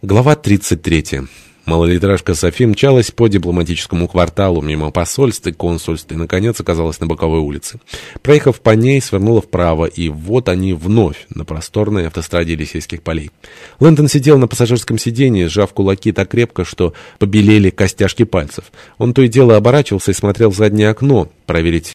Глава 33. Малолитражка Софи мчалась по дипломатическому кварталу, мимо посольств и консульств, и, наконец, оказалась на боковой улице. Проехав по ней, свернула вправо, и вот они вновь на просторной автостраде Елисейских полей. Лэндон сидел на пассажирском сиденье, сжав кулаки так крепко, что побелели костяшки пальцев. Он то и дело оборачивался и смотрел в заднее окно, проверить,